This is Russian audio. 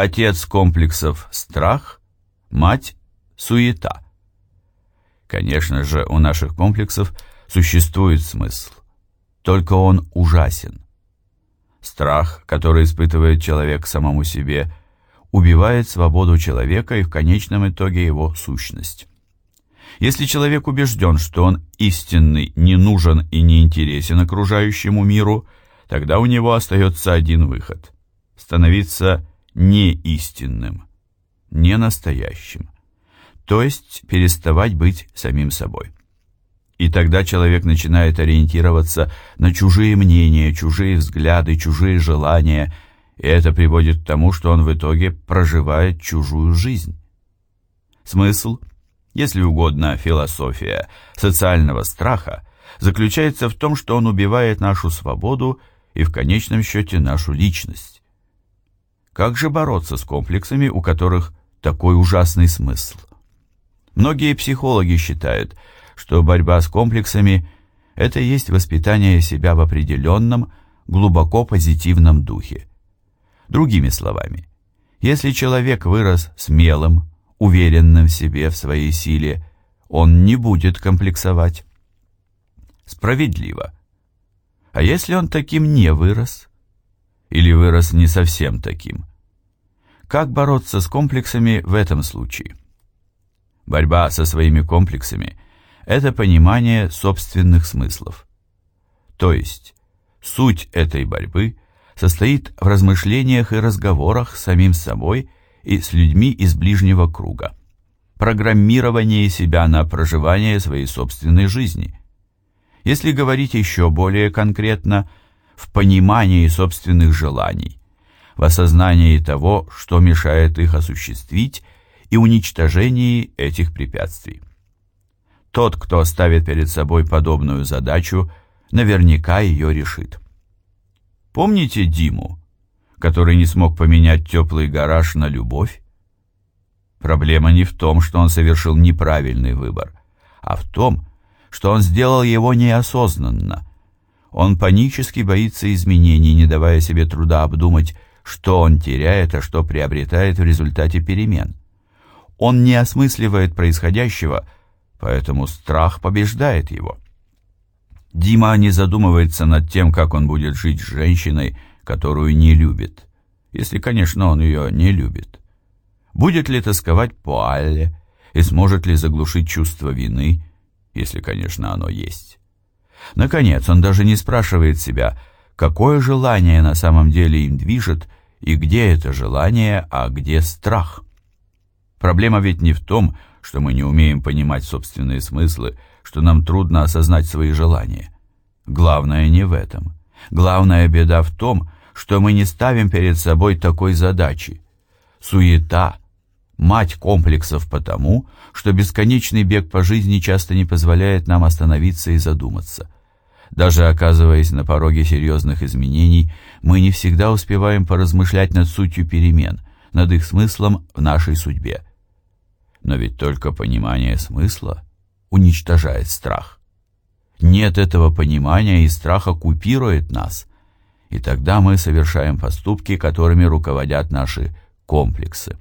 Отец комплексов – страх, мать – суета. Конечно же, у наших комплексов существует смысл, только он ужасен. Страх, который испытывает человек самому себе, убивает свободу человека и в конечном итоге его сущность. Если человек убежден, что он истинный, не нужен и не интересен окружающему миру, тогда у него остается один выход – становиться неистинным, не настоящим, то есть переставать быть самим собой. И тогда человек начинает ориентироваться на чужие мнения, чужие взгляды, чужие желания, и это приводит к тому, что он в итоге проживает чужую жизнь. Смысл, если угодно философия, социального страха заключается в том, что он убивает нашу свободу и в конечном счете нашу личность. Как же бороться с комплексами, у которых такой ужасный смысл? Многие психологи считают, что борьба с комплексами – это есть воспитание себя в определенном, глубоко позитивном духе. Другими словами, если человек вырос смелым, уверенным в себе, в своей силе, он не будет комплексовать. Справедливо. А если он таким не вырос? Или вырос не совсем таким? Как бороться с комплексами в этом случае? Борьба со своими комплексами – это понимание собственных смыслов. То есть, суть этой борьбы состоит в размышлениях и разговорах с самим собой и с людьми из ближнего круга, программирование себя на проживание своей собственной жизни. Если говорить еще более конкретно, в понимании собственных желаний, в осознании того, что мешает их осуществить, и уничтожении этих препятствий. Тот, кто ставит перед собой подобную задачу, наверняка ее решит. Помните Диму, который не смог поменять теплый гараж на любовь? Проблема не в том, что он совершил неправильный выбор, а в том, что он сделал его неосознанно. Он панически боится изменений, не давая себе труда обдумать, что он теряет, а что приобретает в результате перемен. Он не осмысливает происходящего, поэтому страх побеждает его. Дима не задумывается над тем, как он будет жить с женщиной, которую не любит, если, конечно, он ее не любит. Будет ли тосковать по Алле и сможет ли заглушить чувство вины, если, конечно, оно есть. Наконец, он даже не спрашивает себя, какое желание на самом деле им движет и где это желание, а где страх. Проблема ведь не в том, что мы не умеем понимать собственные смыслы, что нам трудно осознать свои желания. Главное не в этом. Главная беда в том, что мы не ставим перед собой такой задачи. Суета – мать комплексов потому, что бесконечный бег по жизни часто не позволяет нам остановиться и задуматься. Даже оказываясь на пороге серьезных изменений, мы не всегда успеваем поразмышлять над сутью перемен, над их смыслом в нашей судьбе. Но ведь только понимание смысла уничтожает страх. Нет этого понимания, и страх оккупирует нас, и тогда мы совершаем поступки, которыми руководят наши комплексы.